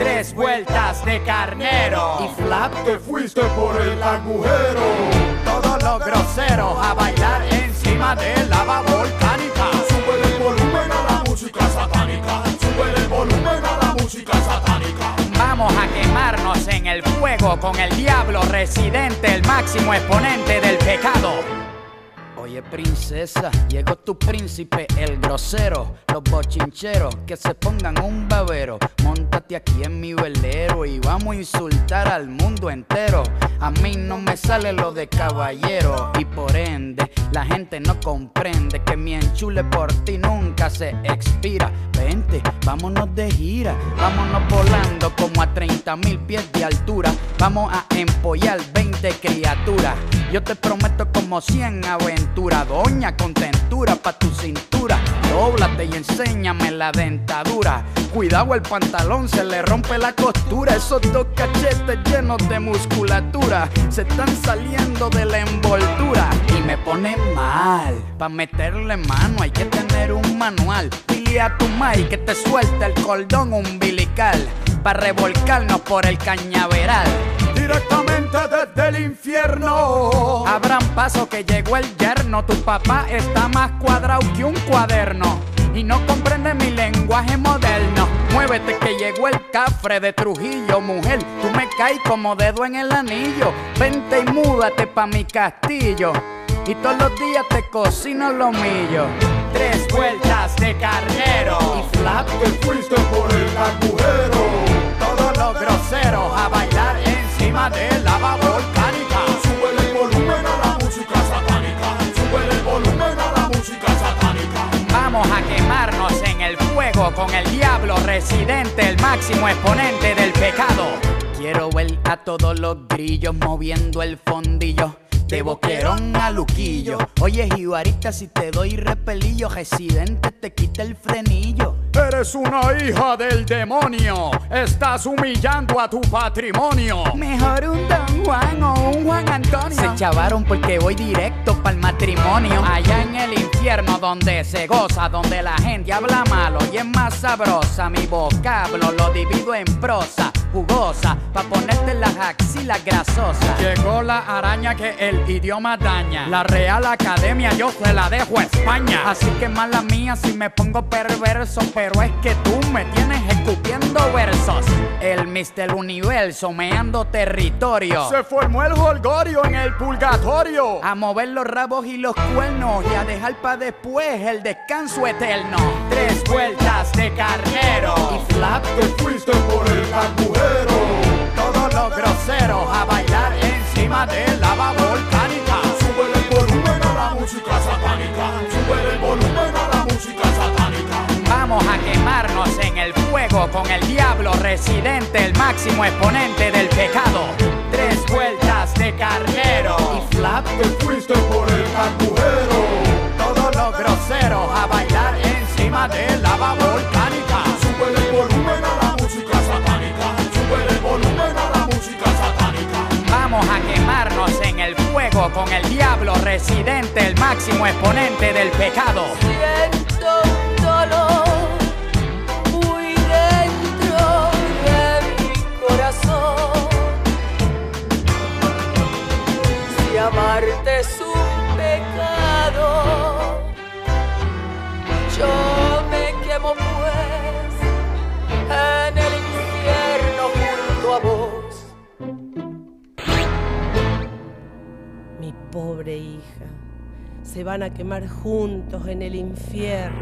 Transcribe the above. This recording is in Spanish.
Tres vueltas de carnero. Y flap, te fuiste por el agujero. Todos los groseros a bailar encima de lava volcánica. Sube el volumen a la música satánica. Sube el volumen a la música satánica. Vamos a quemarnos en el fuego con el diablo residente, el máximo exponente del pecado. Oye princesa, llegó tu príncipe, el grosero, los bochincheros que se pongan un babero. Móntate aquí en mi velero y vamos a insultar al mundo entero. A mí no me sale lo de caballero y por ende la gente no comprende que mi enchule por ti nunca se expira. Vente, vámonos de gira, vámonos volando como a 30 mil pies de altura. Vamos a empollar 20 criaturas. Yo te prometo como 100 aventuras, doña contentura pa' tu cintura. Dóblate y enséñame la dentadura. Cuidado el pantalón, se le rompe la costura. Esos dos cachetes llenos de musculatura se están saliendo de la envoltura. Y me pone mal, pa' meterle mano hay que tener un manual. Dile a tu mai que te suelte el cordón umbilical. Pa' revolcarnos por el cañaveral. Directamente desde el infierno. Abran paso que llegó el yerno. Tu papá está más cuadrado que un cuaderno. Y no comprende mi lenguaje moderno. Muévete que llegó el cafre de Trujillo, mujer. Tú me caes como dedo en el anillo. Vente y múdate pa' mi castillo. Y todos los días te cocino lo millo. Tres vueltas de carnero. Y flap, te fuiste por el con el diablo residente, el máximo exponente del pecado. Quiero ver a todos los grillos moviendo el fondillo. De boquerón a luquillo. Oye, jibarita, si te doy repelillo, residente te quita el frenillo. Eres una hija del demonio. Estás humillando a tu patrimonio. Mejor un Don Juan o un Juan Antonio. Se chavaron porque voy directo para el matrimonio. Allá en el infierno donde se goza, donde la gente habla malo y es más sabrosa. Mi vocablo lo divido en prosa jugosa, pa' ponerte las axilas grasosas. Llegó la araña que el idioma daña. La Real Academia yo se la dejo a España. Así que mala mía si me pongo perverso, pero es que tú me tienes escupiendo versos. El Mister Universo meando territorio. Se formó el holgorio en el purgatorio. A mover los rabos y los cuernos y a dejar pa' después el descanso eterno. Tres vueltas de carnero. Flap, te fuiste por el agujero. Todos los groseros a bailar encima de lava volcánica. Sube el volumen a la música satánica. Sube el volumen a la música satánica. Vamos a quemarnos en el fuego con el diablo residente, el máximo exponente del pecado. Tres vueltas de carnero. Y flap, el diablo residente, el máximo exponente del pecado. pobre hija. Se van a quemar juntos en el infierno.